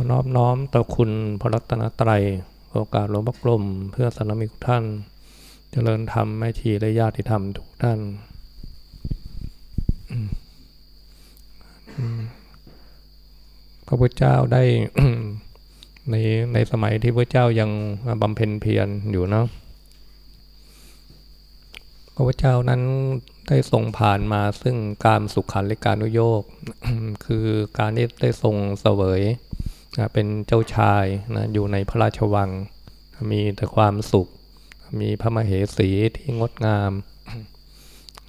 อนอบน้อมต่อคุณพระรัตนตรัย โอกาสหลวงพ่อกลม เพื่อสนมิกท่าน เจริญธรรมแม่ชีและญาติธรรมทุกท่านพระพุทธเจ้าได้ในในสมัยที่พระเจ้ายังบำเพ็ญเพียรอยู่เนาะพระพุทธเจ้านั้นได้ทรงผ่านมาซึ่งการสุขขันและการนุโยกคือการที่ได้ทรงเสวย เป็นเจ้าชายนะอยู่ในพระราชวัง มีแต่ความสุข มีพระมเหสีที่งดงาม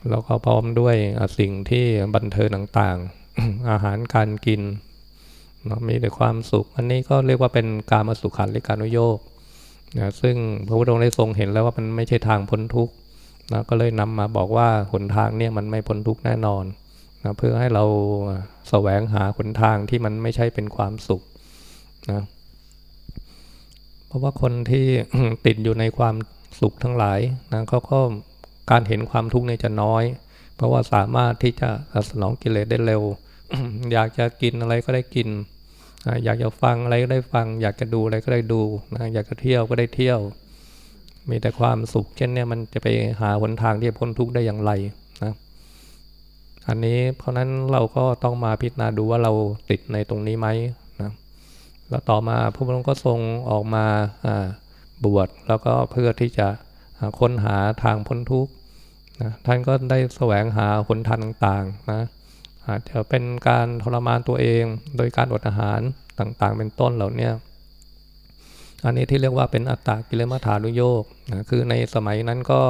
แล้วก็พร้อมด้วยสิ่งที่บันเทิงต่างๆ อาหารการกินมีแต่ความสุข อันนี้ก็เรียกว่าเป็นการมาสุขันหรือการุโยกนะซึ่งพระพุทธองค์ได้ทรงเห็นแล้วว่ามันไม่ใช่ทางพ้นทุกข์นะก็เลยนำมาบอกว่าหนทางเนี่ยมันไม่พ้นทุกข์แน่นอนนะเพื่อให้เราแสวงหาหนทางที่มันไม่ใช่เป็นความสุข นะเพราะว่าคนที่ติดอยู่ในความสุขทั้งหลายนะเขาก็การเห็นความทุกข์เนี่ยจะน้อย เพราะว่าสามารถที่จะสนองกิเลสได้เร็ว อยากจะกินอะไรก็ได้กิน อยากจะฟังอะไรก็ได้ฟัง อยากจะดูอะไรก็ได้ดูนะอยากจะเที่ยวก็ได้เที่ยว มีแต่ความสุขเช่นนี้มันจะไปหาหนทางที่จะพ้นทุกข์ได้อย่างไรนะอันนี้เพราะนั้นเราก็ต้องมาพิจารณาดูว่าเราติดในตรงนี้ไหม แล้วต่อมาพระพุทธองค์ก็ทรงออกมาบวชแล้วก็เพื่อที่จะค้นหาทางพ้นทุกข์นะท่านก็ได้แสวงหาหนทางต่างๆนะอาจจะเป็นการทรมานตัวเองโดยการอดอาหารต่างๆ เป็นต้นเหล่านี้อันนี้ที่เรียกว่าเป็นอัตตากิเลมัฐานุโยกนะคือในสมัยนั้นก็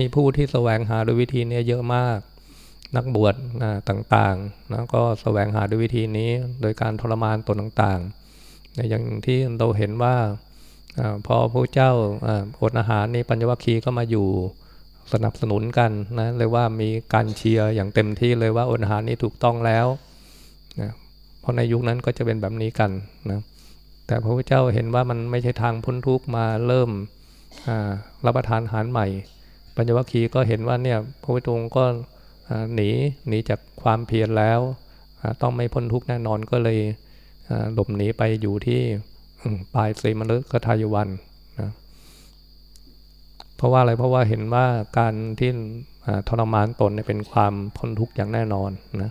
มีผู้ที่แสวงหาด้วยวิธีนี้เยอะมาก นักบวชนะต่างๆนะก็แสวงหาด้วยวิธีนี้โดยการทรมานตนต่างๆ อย่างที่เราเห็นว่าอพอพระเจ้าอดอาหารนี่ปัญญวัคคีก็มาอยู่สนับสนุนกันนะเลยว่ามีการเชียร์อย่างเต็มที่เลยว่าอดอาหารนี้ถูกต้องแล้วนะเพราะในยุคนั้นก็จะเป็นแบบนี้กันนะแต่พระพุทธเจ้าเห็นว่ามันไม่ใช่ทางพ้นทุกข์มาเริ่มรับประทานอาหารใหม่ ปัญญวัคคีก็เห็นว่าเนี่ยพระพุทธองค์ก็หนีหนีจากความเพียรแล้วต้องไม่พ้นทุกข์แน่นอนก็เลย หลบหนีไปอยู่ที่ปลายสีมฤคทายวันนะเพราะว่าอะไรเพราะว่าเห็นว่าการที่ทรมานตนเป็นความพ้นทุกข์อย่างแน่นอนนะ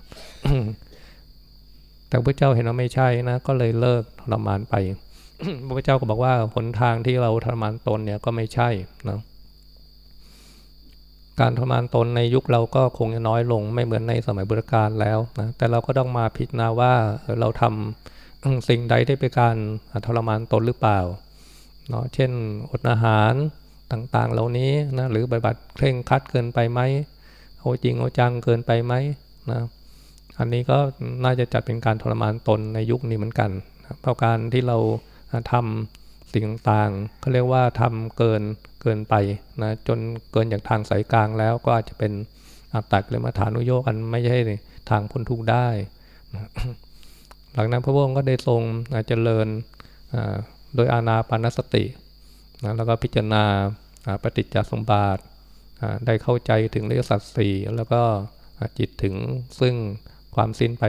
แต่พระเจ้าเห็นว่าไม่ใช่นะ ก็เลยเลิกทรมานไปพระเจ้าก็บอกว่าหนทางที่เราทรมานตนเนี่ยก็ไม่ใช่นะการทรมานตนในยุคเราก็คงจะน้อยลงไม่เหมือนในสมัยบุรการแล้วนะแต่เราก็ต้องมาพิจารณาว่าเราทำ สิ่งใดได้เป็นการทรมานตนหรือเปล่าเนาะเช่นอดอาหารต่างๆ เหล่านี้นะหรือปฏิบัติเคร่งคัดเกินไปไหมโอจริงโอจังเกินไปไหมนะอันนี้ก็น่าจะจัดเป็นการทรมานตนในยุคนี้เหมือนกันเพราะการที่เราทำสิ่งต่างๆเขาเรียกว่าทำเกินเกินไปนะจนเกินจากทางสายกลางแล้วก็อาจจะเป็นอัตตกเลยมาฐานุโยกอันไม่ใช่ทางพ้นทุกข์ได้ หลังนั้นพระองค์ก็ได้ทรงเจริญโดยอานาปานสตินะแล้วก็พิจารณาปฏิจจสมบาทได้เข้าใจถึงเรื่องสัตสี่แล้วก็จิตถึงซึ่งความสิ้นไป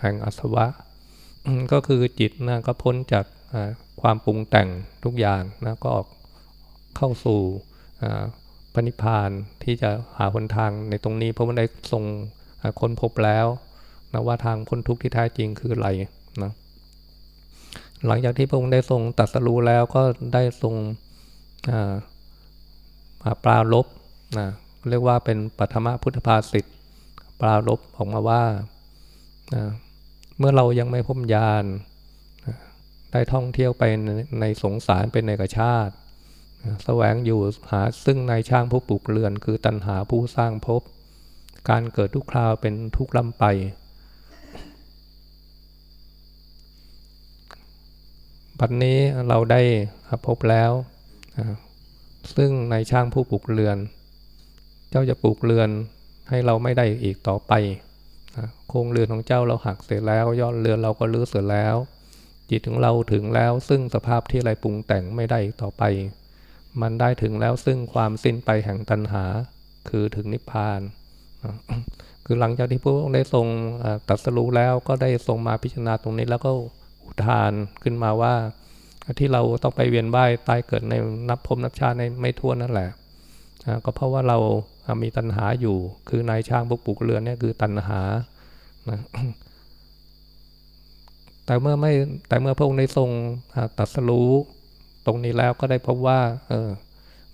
แห่งอสวะ ก็คือจิตนะก็พ้นจากความปรุงแต่งทุกอย่างนะก็ออกเข้าสู่พระนิพพานที่จะหาหนทางในตรงนี้เพราะมันได้ทรงค้นพบแล้ว นะว่าทางพ้นทุกข์ที่แท้จริงคืออะไรนะหลังจากที่พระองค์ได้ทรงตัดสรู้แล้วก็ได้ทรงปราลบนะเรียกว่าเป็นปัทมพุทธภาษิตปรารบออกมาว่าเมื่อเรายังไม่พบญาณได้ท่องเที่ยวไปในสงสารเป็นในกชาติแสวงอยู่หาซึ่งในช่างผู้ปลูกเรือน คือตันหาผู้สร้างภพการเกิดทุกคราวเป็นทุกลำไป บันนี้เราได้พบแล้ว ซึ่งในช่างผู้ปลูกเรือน เจ้าจะปลูกเรือนให้เราไม่ได้อีกต่อไป โครงเรือนของเจ้าเราหักเสร็จแล้ว ยอดเรือนเราก็ลื้อเสร็จแล้ว จิตของเราถึงแล้ว ซึ่งสภาพที่ไรปรุงแต่งไม่ได้อีกต่อไป มันได้ถึงแล้วซึ่งความสิ้นไปแห่งตัณหา คือถึงนิพพาน คือหลังจากที่พระองค์ได้ทรงตัดสรู้แล้วก็ได้ทรงมาพิจารณาตรงนี้แล้วก็ อุทานขึ้นมาว่า ที่เราต้องไปเวียนว่ายตายเกิดในนับพบนับชาติในไม่ทั่วนั่นแหละก็เพราะว่าเรามีตัณหาอยู่ คือนายช่างพวกปลูกเรือนเนี่ยคือตัณหานะแต่เมื่อไม่แต่เมื่อพระองค์ได้ทรงตัดสรู้ตรงนี้แล้วก็ได้พบว่า เออ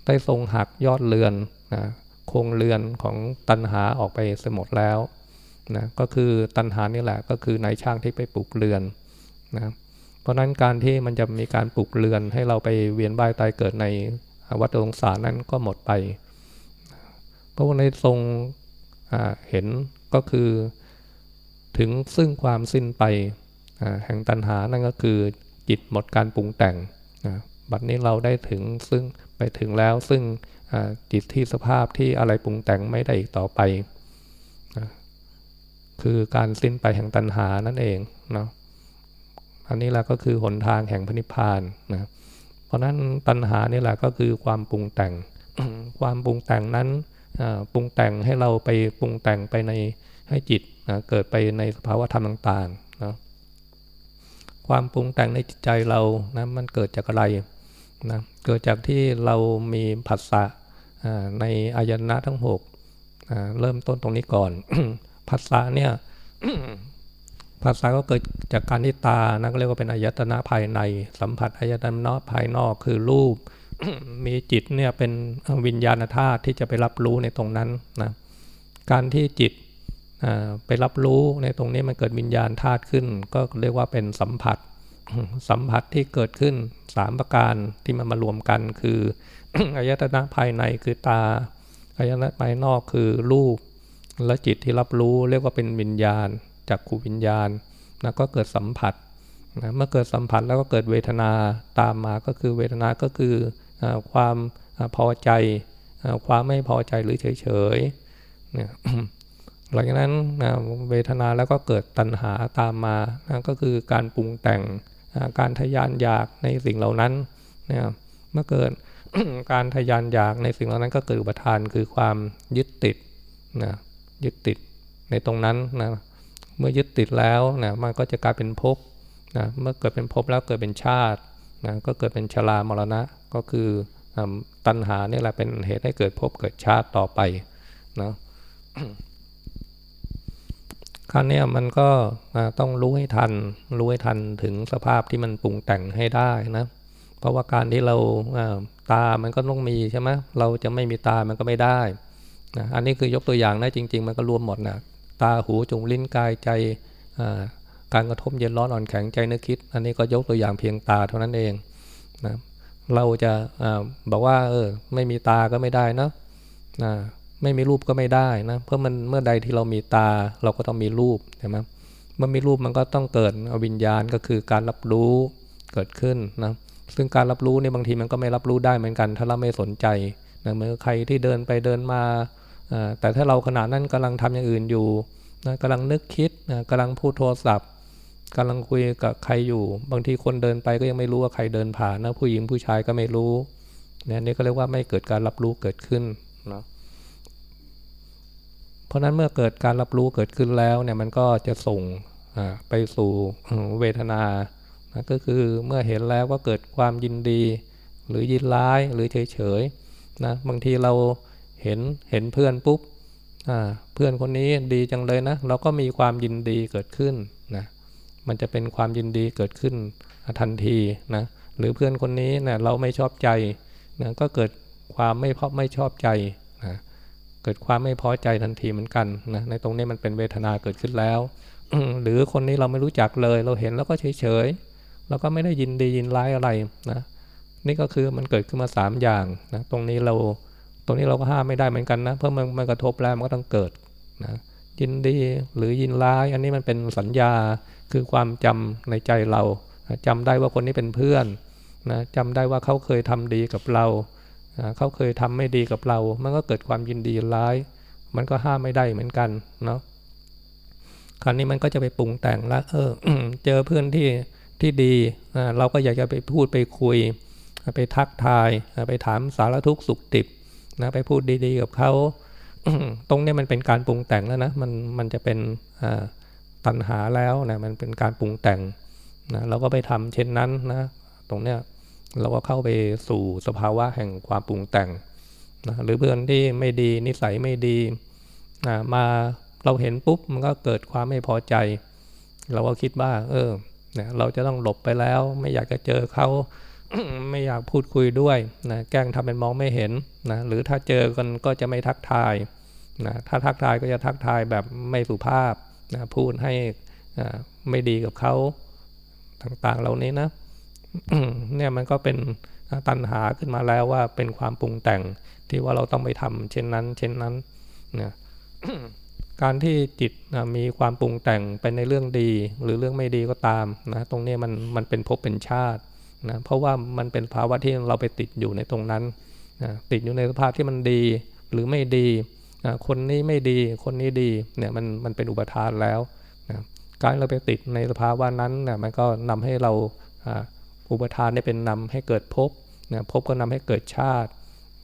ได้ทรงหักยอดเรือนนะโครงเรือนของตัณหาออกไปสหมดแล้วนะก็คือตัณหานี่แหละก็คือนายช่างที่ไปปลูกเรือน นะเพราะนั้นการที่มันจะมีการปลูกเรือนให้เราไปเวียนว่ายตายเกิดในวัฏสงสารนั้นก็หมดไป พระองค์ได้ทรงเห็นก็คือถึงซึ่งความสิ้นไปแห่งตัณหานั่นก็คือจิตหมดการปรุงแต่งบัดนี้เราได้ถึงซึ่งไปถึงแล้วซึ่งจิตที่สภาพที่อะไรปรุงแต่งไม่ได้อีกต่อไป คือการสิ้นไปแห่งตัณหานั่นเองเนาะ อันนี้แหละก็คือหนทางแห่งพระนิพพานนะเพราะนั้นตัณหานี่แหละก็คือความปรุงแต่ง ความปรุงแต่งนั้นปรุงแต่งให้เราไปปรุงแต่งไปในให้จิตเกิดไปในสภาวะธรรมต่างๆนะความปรุงแต่งในจิตใจเรานะมันเกิดจากอะไรนะเกิดจากที่เรามีผัสสะในอายนะทั้งหกเริ่มต้นตรงนี้ก่อนผัสสะเนี่ย ภาษาก็เกิดจากการที่ตานะก็เรียกว่าเป็นอายตนะภายใน สัมผัสอายตนะภายนอกคือรูป มีจิตเนี่ยเป็นวิญญาณธาตุที่จะไปรับรู้ในตรงนั้นนะการที่จิตไปรับรู้ในตรงนี้มันเกิดวิญญาณธาตุขึ้น ก็เรียกว่าเป็นสัมผัส สัมผัสที่เกิดขึ้นสามประการที่มันมารวมกันคืออายตนะภายในคือตาอายตนะภายนอกคือรูปและจิตที่รับรู้เรียกว่าเป็นวิญญาณ จากขูวิญญาณนะก็เกิดสัมผัสนะเมื่อเกิดสัมผัสแล้วก็เกิดเวทนาตามมาก็คือเวทนาก็คือความพอใจความไม่พอใจหรือเฉยๆเนี่ยหลังจากนั้นนะเวทนาแล้วก็เกิดตัณหาตามมานะก็คือการปรุงแต่งการทยานอยากในสิ่งเหล่านั้นนะเมื่อเกิดการทยานอยากในสิ่งเหล่านั้นก็เกิดอุปทานคือความยึดติดนะยึดติดในตรงนั้นนะ เมื่อยึดติดแล้วนะมันก็จะกลายเป็นภพนะเมื่อเกิดเป็นภพแล้วเกิดเป็นชาตินะก็เกิดเป็นชรามรณะก็คือตัณหาเนี่ยแหละเป็นเหตุให้เกิดภพเกิดชาติต่อไปนะครั้นี้มันก็ต้องรู้ให้ทัน รู้ให้ทันถึงสภาพที่มันปรุงแต่งให้ได้นะ เพราะว่าการที่เราตา มันก็ต้องมีใช่ไหมเราจะไม่มีตามันก็ไม่ได้นะอันนี้คือยกตัวอย่างนะจริง ๆ มันก็รวมหมดนะ ตาหูจงลิ้นกายใจการกระทบเย็นร้อนอ่อนแข็งใจนึกคิด อันนี้ก็ยกตัวอย่างเพียงตาเท่านั้นเองนะเราจะบอกว่าเออไม่มีตาก็ไม่ได้นะนะไม่มีรูปก็ไม่ได้นะเพราะมันเมื่อใดที่เรามีตาเราก็ต้องมีรูปใช่ไหมเมื่อมีรูปมันก็ต้องเกิดวิญญาณก็คือการรับรู้เกิดขึ้นนะซึ่งการรับรู้เนี่ยบางทีมันก็ไม่รับรู้ได้เหมือนกัน ถ้าเราไม่สนใจนะเมื่อใครที่เดินไปเดินมา แต่ถ้าเราขณะนั้นกำลังทำอย่างอื่นอยู่นะกำลังนึกคิดนะกำลังพูดโทรศัพท์กำลังคุยกับใครอยู่ บางทีคนเดินไปก็ยังไม่รู้ว่าใครเดินผ่านนะผู้หญิงผู้ชายก็ไม่รู้เนี่ยนี่ก็เรียกว่าไม่เกิดการรับรู้เกิดขึ้นนะเพราะนั้นเมื่อเกิดการรับรู้เกิดขึ้นแล้วเนี่ยมันก็จะส่งไปสู่เวทนานะก็คือเมื่อเห็นแล้วก็เกิดความยินดี หรือยินร้ายหรือเฉยๆนะบางทีเรา เห็นเห็นเพื่อนปุ๊บเพื่อนคนนี้ดีจังเลยนะ เราก็มีความยินดีเกิดขึ้นนะมันจะเป็นความยินดีเกิดขึ้นทันทีนะหรือเพื่อนคนนี้นะเราไม่ชอบใจนะก็เกิดความไม่พอไม่ชอบใจนะเกิดความไม่พอใจทันทีเหมือนกันนะในตรงนี้มันเป็นเวทนาเกิดขึ้นแล้ว หรือคนนี้เราไม่รู้จักเลย เราเห็นแล้วก็เฉยเฉยเราก็ไม่ได้ยินดียินร้ายอะไรนะนี่ก็คือมันเกิดขึ้นมาสามอย่างนะตรงนี้เรา ตรงนี้เราก็ห้ามไม่ได้เหมือนกันนะ เพราะมันมันกระทบแล้วมันก็ต้องเกิดนะยินดีหรือยินร้าย อันนี้มันเป็นสัญญาคือความจำในใจเราจำได้ว่าคนนี้เป็นเพื่อนนะจำได้ว่าเขาเคยทำดีกับเราเขาเคยทำไม่ดีกับเรา มันก็เกิดความยินดีร้าย มันก็ห้ามไม่ได้เหมือนกันเนาะคราวนี้มันก็จะไปปรุงแต่งแล้วเออเจอเพื่อนที่ที่ดีเราก็อยากจะไปพูดไปคุย ไปทักทาย ไปถามสารทุกข์สุขติบ นะไปพูดดีๆกับเขาตรงนี้มันเป็นการปรุงแต่งแล้วนะมันมันจะเป็นตัณหาแล้วนะมันเป็นการปรุงแต่งนะเราก็ไปทำเช่นนั้นนะตรงเนี้ยเราก็เข้าไปสู่สภาวะแห่งความปรุงแต่งนะหรือเพื่อนที่ไม่ดีนิสัยไม่ดีนะมาเราเห็นปุ๊บมันก็เกิดความไม่พอใจ เราก็คิดว่า เออเนี่ยเราจะต้องหลบไปแล้ว ไม่อยากจะเจอเขา ไม่อยากพูดคุยด้วยนะแกล้งทำเป็นมองไม่เห็นนะหรือถ้าเจอกันก็จะไม่ทักทายนะถ้าทักทายก็จะทักทายแบบไม่สุภาพนะพูดให้ไม่ดีกับเขาต่างๆ เหล่านี้นะเนี่ยมันก็เป็นตัณหาขึ้นมาแล้วว่าเป็นความปรุงแต่งที่ว่าเราต้องไปทำเช่นนั้น เช่นนั้นนะการที่จิตนะมีความปรุงแต่งไปในเรื่องดีหรือเรื่องไม่ดีก็ตามนะตรงนี้มันมันเป็นภพเป็นชาติ นะเพราะว่ามันเป็นภาวะที่เราไปติดอยู่ในตรงนั้นนะติดอยู่ในสภาพที่มันดีหรือไม่ดีนะคนนี้ไม่ดีคนนี้ดีเนี่ยมันมันเป็นอุปทานแล้วนะการเราไปติดในสภาวะนั้นนะมันก็นำให้เราอุปทานเนี่ยเป็นนำให้เกิดภพนะภพก็นำให้เกิดชาติ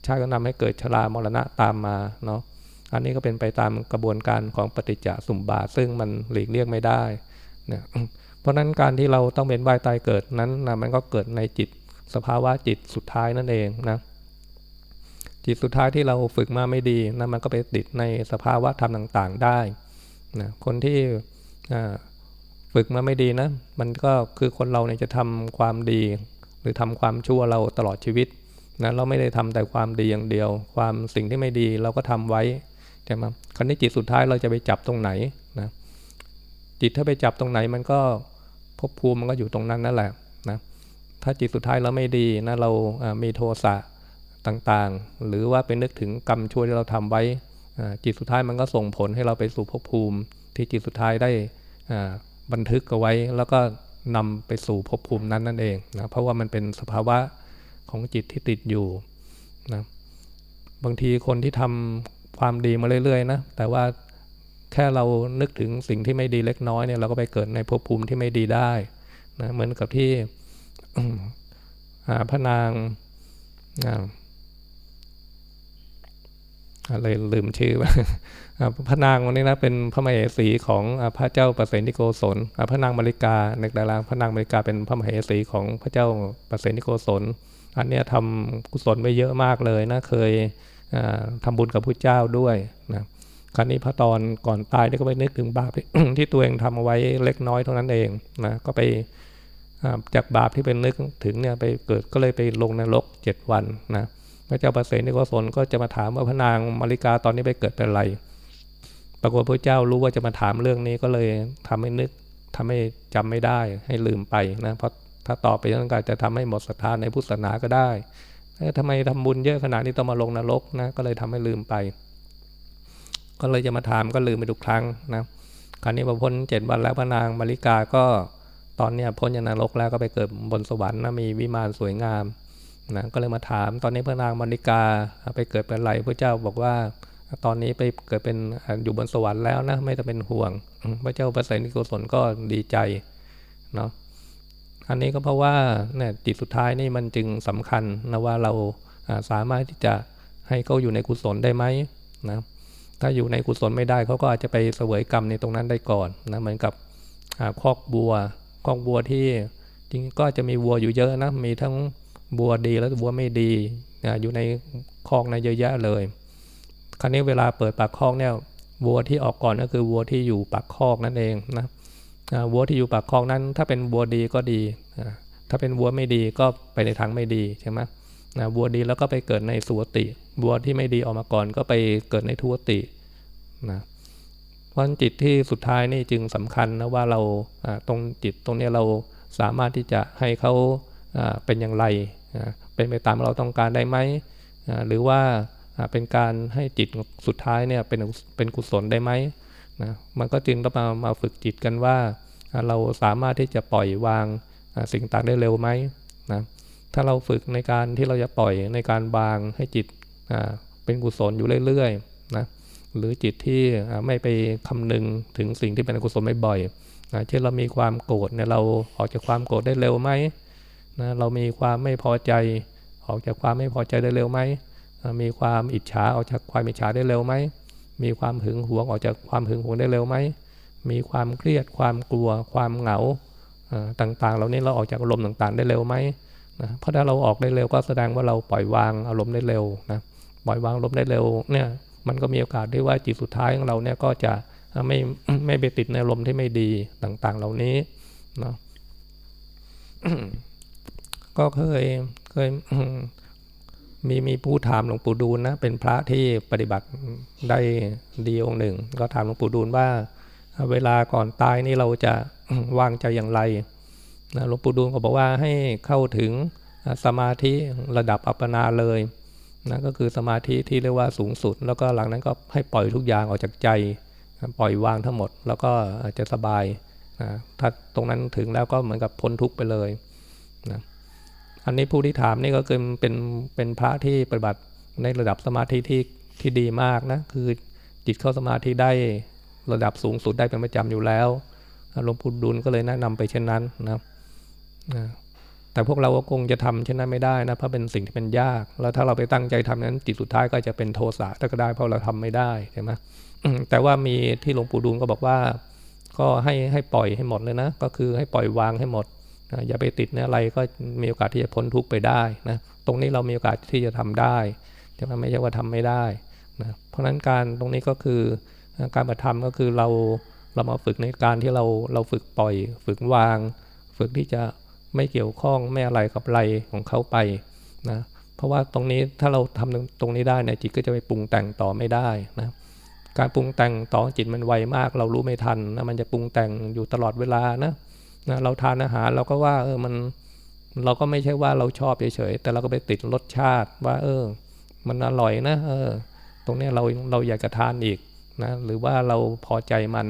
ชาติก็นำให้เกิดชรามรณะตามมาเนาะอันนี้ก็เป็นไปตามกระบวนการของปฏิจจสมบาทซึ่งมันหลีกเลี่ยงไม่ได้นะ เพราะนั้นการที่เราต้องเป็นวายตายเกิดนั้นนะมันก็เกิดในจิตสภาวะจิตสุดท้ายนั่นเองนะจิตสุดท้ายที่เราฝึกมาไม่ดีนะมันก็ไปติดในสภาวะธรรมต่าง ๆ ได้นะคนที่ฝึกมาไม่ดีนะมันก็คือคนเราเนี่ยจะทำความดี หรือทำความชั่วเราตลอดชีวิตนะเราไม่ได้ทำแต่ความดีอย่างเดียว ความสิ่งที่ไม่ดีเราก็ทำไว้ใช่ไหมคราวนี้จิตสุดท้ายเราจะไปจับตรงไหนนะจิตถ้าไปจับตรงไหนมันก็ ภพภูมิมันก็อยู่ตรงนั้นนั่นแหละนะถ้าจิตสุดท้ายเราไม่ดีนะเรามีโทสะต่างๆ หรือว่าไปนึกถึงกรรมชั่วที่เราทำไว้จิตสุดท้ายมันก็ส่งผลให้เราไปสู่ภพภูมิ ที่จิตสุดท้ายได้บันทึกเอาไว้ แล้วก็นำไปสู่ภพภูมินั้นนั่นเองนะเพราะว่ามันเป็นสภาวะของจิตที่ติดอยู่นะบางทีคนที่ทำความดีมาเรื่อยๆนะแต่ว่า แค่เรานึกถึงสิ่งที่ไม่ดีเล็กน้อยเนี่ยเราก็ไปเกิดในภพภูมิที่ไม่ดีได้นะเหมือนกับที่พระนางอะไรลืมชื่อพระนางวันนี้นะเป็นพระมเหสีของพระเจ้าประเสนิโกศลพระนางมาริกาในดารางพระนางมาริกาเป็นพระมเหสีของพระเจ้าประเสนิโกศลอันนี้ทำกุศลไปเยอะมากเลยนะเคยทำบุญกับพระเจ้าด้วยนะ ครั้นี้พระตอนก่อนตายนี่ก็ไปนึกถึงบาปที่ตัวเองทำเอาไว้เล็กน้อยเท่านั้นเองนะก็ไปจากบาปที่เป็นนึกถึงเนี่ยไปเกิดก็เลยไปลงนรกเจ็ดวันนะพระเจ้าประเสริฐนิโกศลก็จะมาถามว่าพระนางมาริกาตอนนี้ไปเกิดเป็นอะไร ปรากฏพระเจ้ารู้ว่าจะมาถามเรื่องนี้ก็เลยทำให้นึกทำให้จำไม่ได้ให้ลืมไปนะเพราะถ้าตอบไปยังการจะทำให้หมดศรัทธาในพุทธศาสนาก็ได้ทำไมทำบุญเยอะขนาดนี้ต้องมาลงนรกนะก็เลยทำให้ลืมไป ก็เลยจะมาถามก็ลืมไปทุกครั้งนะคราวนี้พอพ้นเจ็ดวันแล้วพระนางมาริกาก็ตอนเนี้ยพ้นจากนรกแล้วก็ไปเกิดบนสวรรค์นะมีวิมานสวยงามนะก็เลยมาถามตอนนี้พระนางมาริกาไปเกิดเป็นไรพระเจ้าบอกว่าตอนนี้ไปเกิดเป็นอยู่บนสวรรค์แล้วนะไม่ต้องเป็นห่วง พระเจ้าพระเสนิโกศลก็ดีใจเนาะอันนี้ก็เพราะว่าเนี่ยจิตสุดท้ายนี่มันจึงสำคัญนะว่าเราสามารถที่จะให้เขาอยู่ในกุศลได้ไหมนะ ถ้าอยู่ในกุศลไม่ได้เขาก็อาจจะไปเสวยกรรมในตรงนั้นได้ก่อนนะเหมือนกับคอกบัวคอกบัวที่จริงก็จะมีวัวอยู่เยอะนะมีทั้งบัวดีแล้วบัวไม่ดีอยู่ในคอกในเยอะแยะเลย ครั้นี้เวลาเปิดปากคอกเนี่ยวัวที่ออกก่อนก็คือวัวที่อยู่ปากคอกนั่นเองนะวัวที่อยู่ปากคองนั้น ถ้าเป็นวัวดีก็ดี ถ้าเป็นวัวไม่ดีก็ไปในทางไม่ดีใช่ไหมนะวัวดีแล้วก็ไปเกิดในสุวติวัวที่ไม่ดีออกมาก่อนก็ไปเกิดในทุวติ นะเพราะจิตที่สุดท้ายนี่จึงสำคัญนะว่าเราตรงจิตตรงนี้เราสามารถที่จะให้เขาเป็นอย่างไรเป็นไปตามเราต้องการได้ไหมหรือว่าเป็นการให้จิตสุดท้ายเนี่ยเป็นเป็นกุศลได้ไหมนะมันก็จึงต้องมามาฝึกจิตกันว่าเราสามารถที่จะปล่อยวางสิ่งต่างได้เร็วไหมนะถ้าเราฝึกในการที่เราจะปล่อยในการวางให้จิตเป็นกุศลอยู่เรื่อยๆนะ หรือจิตที่ไม่ไปคำนึงถึงสิ่งที่เป็นอกุศลบ่อยนะเช่นเรามีความโกรธเนี่ยเราออกจากความโกรธได้เร็วไหมนะเรามีความไม่พอใจ ออกจากความไม่พอใจได้เร็วไหมมีความอิจฉาออกจากความอิจฉาได้เร็วไหมมีความหึงหวงออกจากความหึงหวงได้เร็วไหมมีความเครียดความกลัว ความเหงาต่างๆ เรานี่เราออกจากอารมณ์ต่างๆ ได้เร็วไหมนะเพราะถ้าเราออกได้เร็วก็แสดงว่าเราปล่อยวางอารมณ์ได้เร็วนะปล่อยวางอารมณ์ได้เร็วเนี่ย มันก็มีโอกาสได้ว่าจิตสุดท้ายของเราเนี่ยก็จะไม่ไม่ไปติดในอารมที่ไม่ดีต่างๆ เหล่านี้เนาะก็เคยเคยมีมีผู้ถามหลวงปู่ดูลนะเป็นพระที่ปฏิบัติได้ดีองค์หนึ่ง ก็ถามหลวงปู่ดูลว่า เวลาก่อนตายนี่เราจะวางใจอย่างไรหลวงปู่ดูลก็บอกว่าให้เข้าถึงสมาธิระดับอัปปนาเลย นะก็คือสมาธิที่เรียกว่าสูงสุด แล้วก็หลังนั้นก็ให้ปล่อยทุกอย่างออกจากใจปล่อยวางทั้งหมด แล้วก็จะสบายนะถ้าตรงนั้นถึงแล้วก็เหมือนกับพ้นทุกไปเลยนะอันนี้ผู้ที่ถามนี่ก็คือเป็นเป็นพระที่ปฏิบัติในระดับสมาธิที่ที่ดีมากนะคือจิตเข้าสมาธิได้ระดับสูงสุดได้เป็นประจำอยู่แล้วหลวงปู่ดุลก็เลยแนะนำไปเช่นนั้นนะ แต่พวกเราก็คงจะทำเช่นนั้นไม่ได้นะเพราะเป็นสิ่งที่เป็นยาก แล้วถ้าเราไปตั้งใจทำนั้นจิตสุดท้ายก็จะเป็นโทสะถ้าก็ได้เพราะเราทำไม่ได้ใช่ไหมแต่ว่ามีที่หลวงปู่ดูลก็บอกว่า ก็ให้ให้ปล่อยให้หมดเลยนะ ก็คือให้ปล่อยวางให้หมดอย่าไปติดในอะไรก็มีโอกาสที่จะพ้นทุกข์ไปได้นะตรงนี้เรามีโอกาสที่จะทำได้จะไม่ใช่ว่าทำไม่ได้นะเพราะฉะนั้นการตรงนี้ก็คือการปฏิธรรมก็คือเราเรามาฝึกในการที่เราเราฝึกปล่อย ฝึกวาง ฝึกที่จะ ไม่เกี่ยวข้องไม่อะไรกับไรของเขาไปนะเพราะว่าตรงนี้ถ้าเราทำตรงนี้ได้เนี่ยจิตก็จะไปปรุงแต่งต่อไม่ได้นะการปรุงแต่งต่อจิตมันไวมาก เรารู้ไม่ทันนะมันจะปรุงแต่งอยู่ตลอดเวลานะนะเราทานอาหารเราก็ว่าเออมันเราก็ไม่ใช่ว่าเราชอบเฉยๆแต่เราก็ไปติดรสชาติว่า เออ มันอร่อยนะเออ ตรงนี้เราเราอยากจะทานอีกนะหรือว่าเราพอใจมัน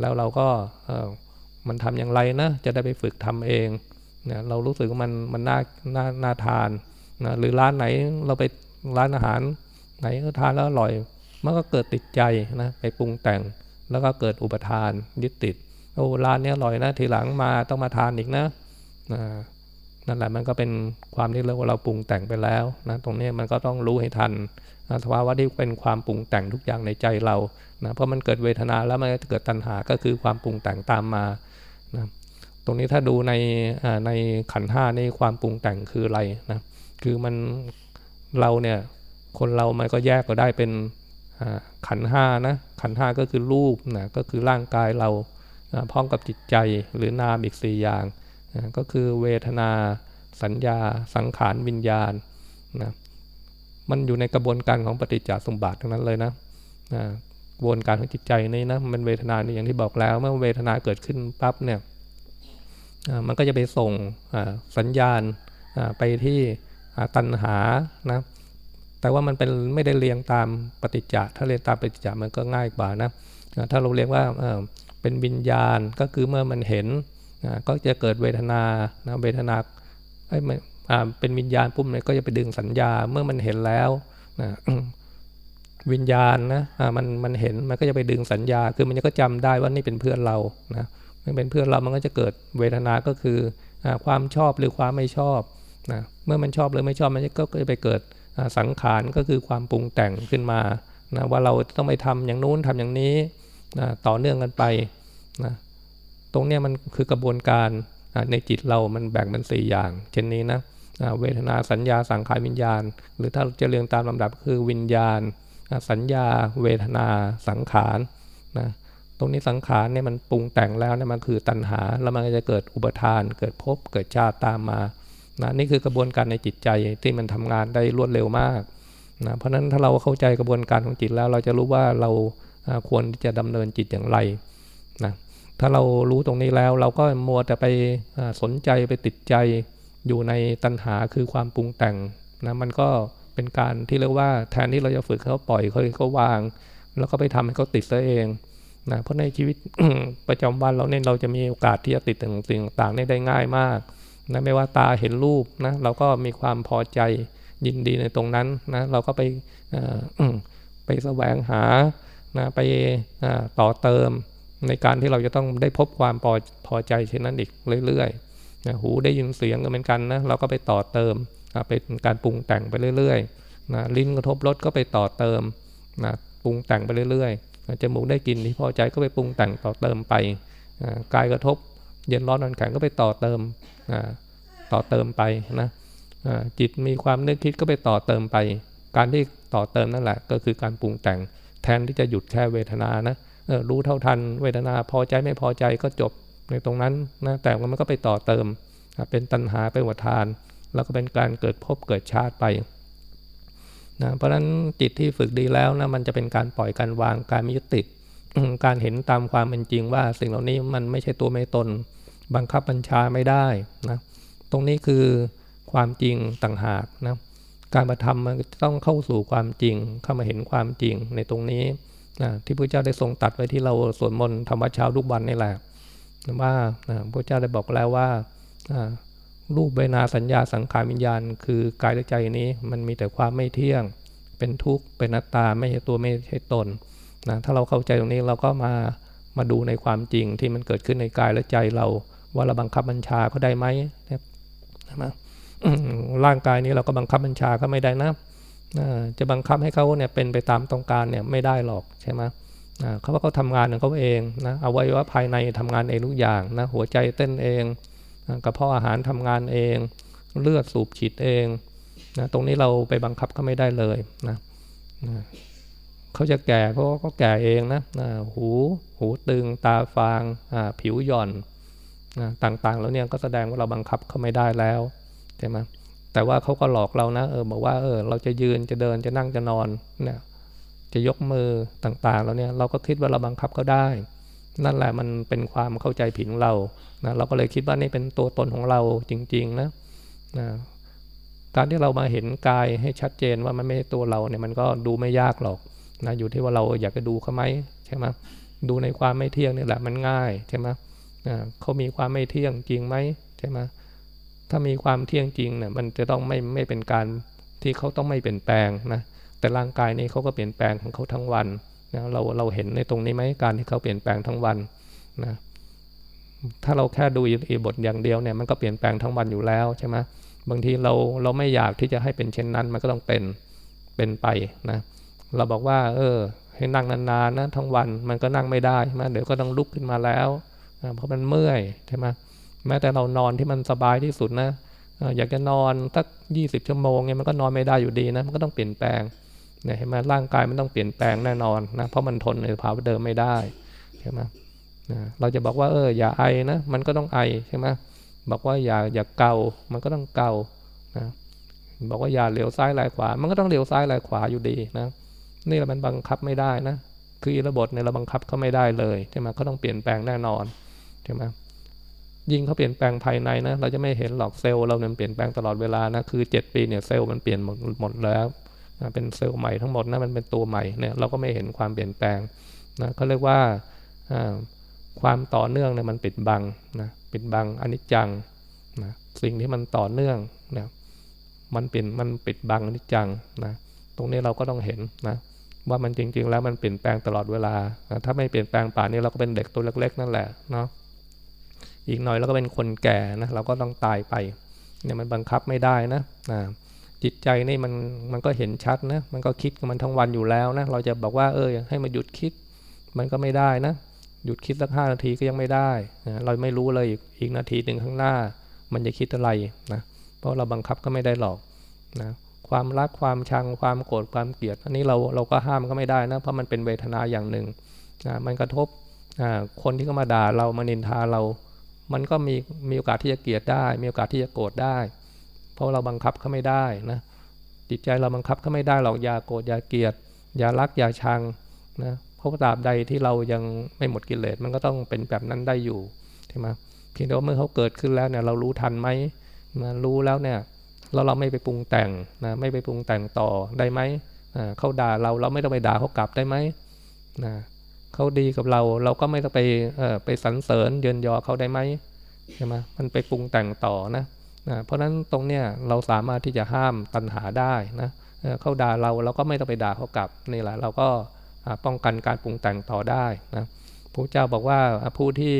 แล้วเราก็เออมันทำอย่างไรนะ จะได้ไปฝึกทำเอง นะเรารู้สึกว่ามันมันน่าน่าน่าทานนะหรือร้านไหนเราไปร้านอาหาร ไหนก็ทานแล้วอร่อย มันก็เกิดติดใจนะไปปรุงแต่งแล้วก็เกิดอุปทานยึดติดโอ้ร้านนี้อร่อยนะทีหลังมาต้องมาทานอีกนะนั่นแหละมันก็เป็นความที่เราเราปรุงแต่งไปแล้วนะตรงนี้มันก็ต้องรู้ให้ทันนะสภาวะที่เป็นความปรุงแต่งทุกอย่างในใจเรานะเพราะมันเกิดเวทนาแล้วมันจะเกิดตัณหาก็คือความปรุงแต่งตามมานะ ตรงนี้ถ้าดูในในขันห้าในความปรุงแต่งคืออะไรนะคือมันเราเนี่ยคนเรามันก็แยกก็ได้เป็นขันห้านะขันห้าก็คือรูปนะก็คือร่างกายเราพร้อมกับจิตใจหรือนามอีกสี่อย่างก็คือเวทนาสัญญา สังขารวิญญาณนะมันอยู่ในกระบวนการของปฏิจจสมบัติทั้งนั้นเลยนะกระบวนการของจิตใจนี่นะมันเวทนาอย่างที่บอกแล้ว เมื่อเวทนาเกิดขึ้นปั๊บเนี่ย มันก็จะไปส่งสัญญาณไปที่ตัณหานะแต่ว่ามันเป็นไม่ได้เรียงตามปฏิจจถ้าเรียงตามปฏิจจมันก็ง่ายกว่านะถ้าเราเรียกว่าเป็นวิญญาณก็คือเมื่อมันเห็นก็จะเกิดเวทนานะเวทนาเป็นวิญญาณปุ๊บเนี่ยก็จะไปดึงสัญญาเมื่อมันเห็นแล้วนะวิญญาณนะมันมันเห็นมันก็จะไปดึงสัญญา คือมันก็จำได้ว่านี่เป็นเพื่อนเรานะ มันเป็นเพื่อนเรามันก็จะเกิดเวทนาก็คือความชอบหรือความไม่ชอบนะเมื่อมันชอบหรือไม่ชอบมันก็จะไปเกิดสังขารก็คือความปรุงแต่งขึ้นมานะว่าเราต้องไปทำอย่างนู้นทำอย่างนี้นะต่อเนื่องกันไปนะตรงนี้มันคือกระบวนการนะในจิตเรามันแบ่งเป็นสี่อย่าง เช่นนี้นะนะเวทนาสัญญาสังขารวิญญาณ หรือถ้าจะเรียงตามลำดับคือวิญญาณนะสัญญา เวทนาสังขารนะ รงนี้สังขารเนี่ยมันปรุงแต่งแล้วเนี่ยมันคือตัณหา แล้วมันจะเกิดอุปทาน เกิดภพเกิดชาติตามมานะนี่คือกระบวนการในจิตใจที่มันทำงานได้รวดเร็วมากนะเพราะฉะนั้นถ้าเราเข้าใจกระบวนการของจิตแล้ว เราจะรู้ว่าเราควรที่จะดำเนินจิตอย่างไรนะถ้าเรารู้ตรงนี้แล้วเราก็มัวแต่ไปสนใจไปติดใจอยู่ในตัณหาคือความปรุงแต่งนะมันก็เป็นการที่เรียกว่าแทนที่เราจะฝึกเขาปล่อยเขาเขาวาง แล้วก็ไปทำให้เขาติดซะเอง นะเพราะในชีวิตประจำวันเราเนี่ยเราจะมีโอกาสที่จะติดสิ่งต่างๆได้ง่ายมากนะไม่ว่าตาเห็นรูปนะเราก็มีความพอใจยินดีในตรงนั้นนะเราก็ไปไปแสวงหานะไปต่อเติมในการที่เราจะต้องได้พบความพอพอใจเช่นนั้นอีกเรื่อยๆนะหูได้ยินเสียงก็เหมือนกันนะเราก็ไปต่อเติมนะเป็นการปรุงแต่งไปเรื่อยๆนะลิ้นกระทบรสก็ไปต่อเติมนะปรุงแต่งไปเรื่อยๆ จมูกได้กลิ่นที่พอใจก็ไปปรุงแต่งต่อเติมไปกายกระทบ เย็นร้อนนอนแข็งก็ไปต่อเติมต่อเติมไปนะจิตมีความนึกคิดก็ไปต่อเติมไป การที่ต่อเติมนั่นแหละ ก็คือการปรุงแต่งแทนที่จะหยุดแค่เวทนานะรู้เท่าทัน เวทนาพอใจไม่พอใจก็จบในตรงนั้นนะแต่มันก็ไปต่อเติม เป็นตัณหาไปวัฏทาน แล้วก็เป็นการเกิดภพเกิดชาติไป นะเพราะฉะนั้นจิตที่ฝึกดีแล้วนะมันจะเป็นการปล่อยการวางการไม่ยึดติด การเห็นตามความเป็นจริงว่าสิ่งเหล่านี้มันไม่ใช่ตัวไม่ตน บังคับบัญชาไม่ได้นะตรงนี้คือความจริงต่างหากนะการประทำมันต้องเข้าสู่ความจริงเข้ามาเห็นความจริงในตรงนี้นะที่พระเจ้าได้ทรงตัดไว้ที่เราสวดมนต์ธรรมเช้าทุกวันนี่แหละว่าพระเจ้าได้บอกแล้วว่า รูปเวนาสัญญาสังขารวิญญาณ คือกายและใจนี้มันมีแต่ความไม่เที่ยง เป็นทุกข์เป็นนัตตาไม่ใช่ตัวไม่ใช่ตนนะถ้าเราเข้าใจตรงนี้เราก็มามาดูในความจริงที่มันเกิดขึ้นในกายและใจเรา ว่าเราบังคับบัญชาเขาได้ไหมนะร่างกายนี้เราก็บังคับบัญชาเขาไม่ได้นะจะบังคับให้เขาเนี่ยเป็นไปตามต้องการเนี่ยไม่ได้หรอกใช่ไหมเขาว่าเขาทำงานของเขาเองนะเอาไว้ว่าภายในทำงานเองทุกอย่างนะหัวใจเต้นเอง กระเพาะอาหารทำงานเอง เลือดสูบฉีดเองนะตรงนี้เราไปบังคับเขาไม่ได้เลยนะเขาจะแก่เขาก็แก่เองนะหูหูตึงตาฟางผิวหย่อนต่างๆ แล้วเนี่ยก็แสดงว่าเราบังคับเขาไม่ได้แล้วใช่ไหมแต่ว่าเขาก็หลอกเรานะเออบอกว่าเออเราจะยืนจะเดินจะนั่งจะนอนเนี่ยจะยกมือต่างๆ แล้วเนี่ยเราก็คิดว่าเราบังคับเขาได้ นั่นแหละมันเป็นความเข้าใจผิดของเรานะเราก็เลยคิดว่านี่เป็นตัวตนของเราจริง ๆ นะนะการที่เรามาเห็นกายให้ชัดเจนว่ามันไม่ใช่ตัวเราเนี่ยมันก็ดูไม่ยากหรอกนะอยู่ที่ว่าเราอยากจะดูเขาไหมใช่ไหมดูในความไม่เที่ยงนี่แหละมันง่ายใช่ไหมเขามีความไม่เที่ยงจริงไหมใช่ไหมถ้ามีความเที่ยงจริงเนี่ยมันจะต้องไม่ไม่เป็นการที่เขาต้องไม่เปลี่ยนแปลงนะแต่ร่างกายนี้เขาก็เปลี่ยนแปลงของเขาทั้งวัน นะเราเราเห็นในตรงนี้ไหมการที่เขาเปลี่ยนแปลงทั้งวันนะถ้าเราแค่ดูอีบทอย่างเดียวเนี่ยมันก็เปลี่ยนแปลงทั้งวันอยู่แล้วใช่ไหมบางทีเราเราไม่อยากที่จะให้เป็นเช่นนั้น มันก็ต้องเป็นเป็นไปนะเราบอกว่า เออ ให้นั่งนานๆนะทั้งวันมันก็นั่งไม่ได้ใช่ไหมเดี๋ยวก็ต้องลุกขึ้นมาแล้วเพราะมันเมื่อยใช่ไหมแม้แต่เรานอนที่มันสบายที่สุดนะอยากจะนอนสักยี่สิบชั่วโมงเนี่ยมันก็นอนไม่ได้อยู่ดีนะมันก็ต้องเปลี่ยนแปลง เนี่ยเห็นไหมร่างกายมันต้องเปลี่ยนแปลงแน่นอนนะเพราะมันทนในสภาวะเดิมไม่ได้ใช่ไหมเราจะบอกว่าเอออย่าไอนะมันก็ต้องไอใช่ไหมบอกว่าอย่าอย่าเกา มันก็ต้องเกานะบอกว่าอย่าเหลียวซ้ายไหลขวา มันก็ต้องเหลียวซ้ายไหลขวาอยู่ดีนะนี่เรามันบังคับไม่ได้นะคือระบบเนี่ยเราบังคับเขาไม่ได้เลยใช่ไหมเขาต้องเปลี่ยนแปลงแน่นอนใช่ไหมยิ่งเขาเปลี่ยนแปลงภายในนะ เราจะไม่เห็นหรอกเซลล์เราเนี่ยเปลี่ยนแปลงตลอดเวลานะคือเจ็ดปีเนี่ยเซลล์มันเปลี่ยนหมดหมดแล้ว นะเป็นเซลล์ใหม่ทั้งหมดนะมันเป็นตัวใหม่เนี่ยเราก็ไม่เห็นความเปลี่ยนแปลงนะเขาเรียกว่าความต่อเนื่องเนี่ยมันปิดบังนะปิดบังอนิจจังนะสิ่งที่มันต่อเนื่องนะมันเป็นมันปิดบังอนิจจังนะตรงนี้เราก็ต้องเห็นนะว่ามันจริง ๆ แล้วมันเปลี่ยนแปลงตลอดเวลา ถ้าไม่เปลี่ยนแปลงป่านนี้เราก็เป็นเด็กตัวเล็ก ๆ นั่นแหละเนาะอีกหน่อยเราก็เป็นคนแก่นะเราก็ต้องตายไปเนี่ยมันบังคับไม่ได้นะนะ จิตใจนี่มันมันก็เห็นชัดนะ มันก็คิดกับมันทั้งวันอยู่แล้วนะ เราจะบอกว่าเออให้มันหยุดคิด มันก็ไม่ได้นะ หยุดคิดสักห้านาทีก็ยังไม่ได้นะเราไม่รู้เลยอีกนาทีหนึ่งข้างหน้า มันจะคิดอะไรนะ เพราะเราบังคับก็ไม่ได้หรอกนะความรักความชังความโกรธความเกลียด อันนี้เราเราก็ห้ามก็ไม่ได้นะ เพราะมันเป็นเวทนาอย่างหนึ่งนะมันกระทบคนที่เขามาด่าเรามานินทาเรา มันก็มีมีโอกาสที่จะเกลียดได้ มีโอกาสที่จะโกรธได้ เพราะเราบังคับเขาไม่ได้นะจิตใจเราบังคับเขาไม่ได้หรอกอย่าโกรธอย่าเกลียด อย่ารักอย่าชังนะเพราะตราบใดที่เรายังไม่หมดกิเลสมันก็ต้องเป็นแบบนั้นได้อยู่ใช่ไหมเพียงแต่ว่าเมื่อเขาเกิดขึ้นแล้วเนี่ยเรารู้ทันไหมนะรู้แล้วเนี่ยเราเราไม่ไปปรุงแต่งนะไม่ไปปรุงแต่งต่อได้ไหมเขาด่าเราเราไม่ต้องไปด่าเขากลับได้ไหมนะเขาดีกับเราเราก็ไม่ต้องไปเออไปสรรเสริญเยินยอเขาได้ไหมใช่ไหมมันไปปรุงแต่งต่อนะ นะเพราะฉะนั้นตรงเนี้ยเราสามารถที่จะห้ามตัณหาได้นะเขาด่าเราเราก็ไม่ต้องไปด่าเขากลับนี่แหละเราก็ป้องกันการปรุงแต่งต่อได้นะพระเจ้าบอกว่าผู้ที่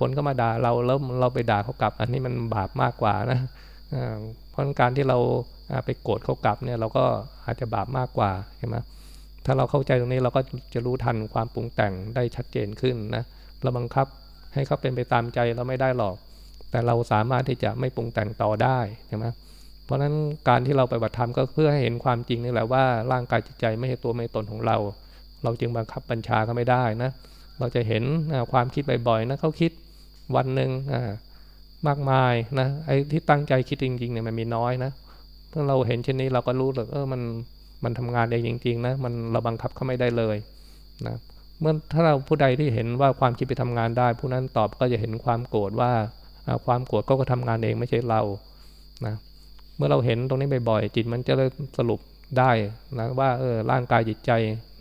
คนก็มาด่าเราแล้วเราไปด่าเขากลับ อันนี้มันบาปมากกว่านะเพราะการที่เราไปโกรธเขากลับเนี่ยเราก็อาจจะบาปมากกว่าใช่ไหมถ้าเราเข้าใจตรงนี้เราก็จะรู้ทันความปรุงแต่งได้ชัดเจนขึ้นนะเราบังคับให้เขาเป็นไปตามใจเราไม่ได้หรอก แต่เราสามารถที่จะไม่ปรุงแต่งต่อได้ใช่ไหมเพราะฉะนั้นการที่เราไปบัติธรรมก็เพื่อให้เห็นความจริงนี่แหละว่าร่างกายจิตใจไม่ใช่ตัวไม่ตนของเรา เราจึงบังคับบัญชาเขาไม่ได้นะ เราจะเห็นความคิดบ่อยๆนะเขาคิดวันหนึ่งมากมายนะไอ้ที่ตั้งใจคิดจริงๆเนี่ยมันมีน้อยนะเมื่อเราเห็นเช่นนี้เราก็รู้เลยเออมันมันทำงานเองจริงๆนะมันเราบังคับเขาไม่ได้เลยนะเมื่อถ้าเราผู้ใดที่เห็นว่าความคิดไปทำงานได้ ผู้นั้นตอบก็จะเห็นความโกรธว่า ความโกรธก็ก็ทำงานเองไม่ใช่เรานะเมื่อเราเห็นตรงนี้บ่อยๆจิตมันจะสรุปได้นะว่าเออร่างกายจิตใจ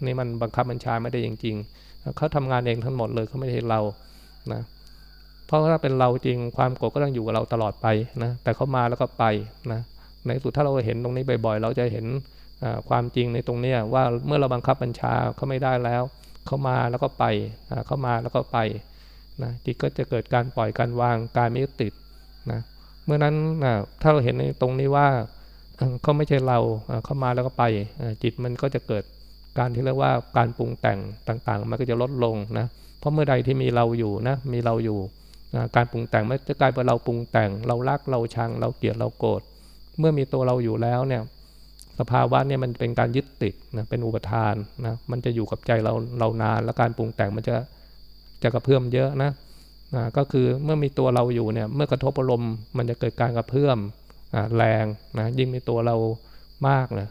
นี่มันบังคับบัญชาไม่ได้จริง ๆเขาทำงานเองทั้งหมดเลยเขาไม่ใช่เรานะเพราะถ้าเป็นเราจริงความโกรธก็ต้องอยู่กับเราตลอดไปนะแต่เขามาแล้วก็ไปนะในสุดถ้าเราเห็นตรงนี้บ่อยๆ เราจะเห็นความจริงในตรงนี้ว่าเมื่อเราบังคับบัญชาเขาไม่ได้แล้วเขามาแล้วก็ไปเขามาแล้วก็ไป นะจิตก็จะเกิดการปล่อยการวางการไม่ยึดติดนะเมื่อนั้นถ้าเราเห็นในตรงนี้ว่าเขาไม่ใช่เราเข้ามาแล้วก็ไปจิตมันก็จะเกิดการที่เรียกว่าการปรุงแต่งต่างๆ มันก็จะลดลงนะเพราะเมื่อใดที่มีเราอยู่นะมีเราอยู่การปรุงแต่งมันจะกลายเป็นเราปรุงแต่ง เรารักเราชัง เราเกลียดเราโกรธเมื่อมีตัวเราอยู่แล้วเนี่ยสภาวะเนี่ยมันเป็นการยึดติดนะเป็นอุปทานนะมันจะอยู่กับใจเราเรานาน แล้วการปรุงแต่งมันจะ จะกระเพื่อมเยอะนะนะก็คือเมื่อมีตัวเราอยู่เนี่ยเมื่อกระทบอารมณ์มันจะเกิดการกระเพื่อมแรงนะยิ่งมีตัวเรามากนะ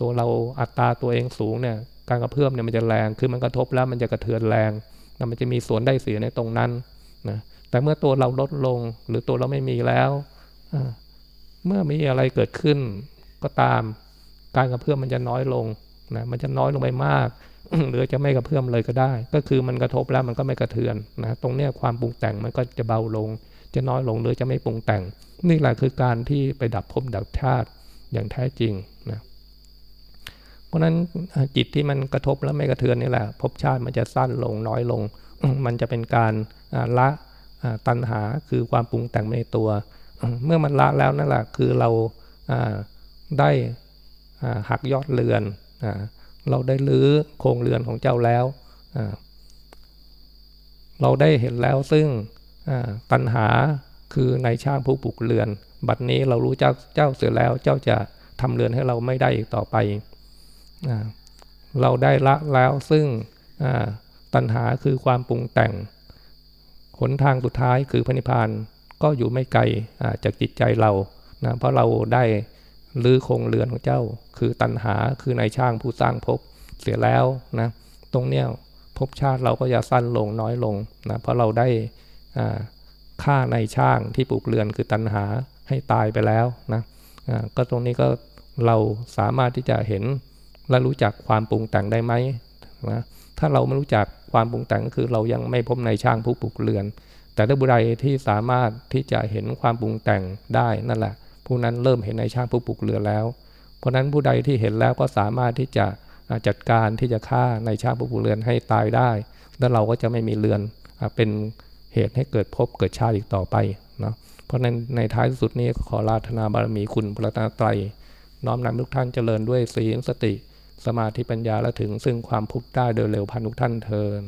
ตัวเราอัตราตัวเองสูงเนี่ยการกระเพื่อมเนี่ยมันจะแรงคือมันกระทบแล้วมันจะกระเทือนแรงนะมันจะมีส่วนได้เสียในตรงนั้นนะแต่เมื่อตัวเราลดลงหรือตัวเราไม่มีแล้ว เมื่อมีอะไรเกิดขึ้นก็ตาม การกระเพื่อมมันจะน้อยลงนะมันจะน้อยลงไปมาก หรือจะไม่กระเพื่อมเลยก็ได้ ก็คือมันกระทบแล้วมันก็ไม่กระเทือนนะตรงเนี้ยความปรุงแต่งมันก็จะเบาลง จะน้อยลงหรือจะไม่ปรุงแต่ง นี่แหละคือการที่ไปดับภพดับชาติอย่างแท้จริงนะเพราะนั้นจิตที่มันกระทบแล้วไม่กระเทือนนี่แหละภพชาติมันจะสั้นลงน้อยลง มันจะเป็นการละตัณหาคือความปรุงแต่งในตัว เมื่อมันละแล้วนั่นแหละคือเราได้หักยอดเรือน เราได้ลื้อโครงเรือนของเจ้าแล้ว เราได้เห็นแล้วซึ่งตัณหาคือในช่างผู้ปลูกเรือน บัดนี้เรารู้เจ้าเจ้าเสียแล้ว เจ้าจะทำเรือนให้เราไม่ได้อีกต่อไป เราได้ละแล้วซึ่งตัณหาคือความปรุงแต่งหนทางสุดท้ายคือพระนิพพานก็อยู่ไม่ไกลจากจิตใจเรานะเพราะเราได้ ลือคงเรือนของเจ้า คือตัณหาคือในช่างผู้สร้างภพเสียแล้วนะตรงเนี้ยภพชาติเราก็จะสั้นลงน้อยลงนะเพราะเราได้ฆ่าในช่างที่ปลูกเรือนคือตัณหาให้ตายไปแล้วนะก็ตรงนี้ก็เราสามารถที่จะเห็นและรู้จักความปรุงแต่งได้ไหมนะถ้าเราไม่รู้จักความปรุงแต่งก็คือเรายังไม่พบในช่างผู้ปลูกเรือน แต่ถ้าบุไรที่สามารถที่จะเห็นความปรุงแต่งได้นั่นแหละ ผู้นั้นเริ่มเห็นในช่างผู้ปลูกเรือแล้ว เพราะนั้นผู้ใดที่เห็นแล้วก็สามารถที่จะจัดการที่จะฆ่าในช่างผู้ปลูกเรือนให้ตายได้ แล้วเราก็จะไม่มีเรือนเป็นเหตุให้เกิดภพเกิดชาติอีกต่อไปเนะเพราะนั้นในท้ายสุดนี้ขอราธนาบารมีคุณพระตาไตรน้อมนำทุกท่านเจริญด้วยศีลสติ สมาธิปัญญาและถึงซึ่งความพุทธได้โดยเร็วพันทุกท่านเทิน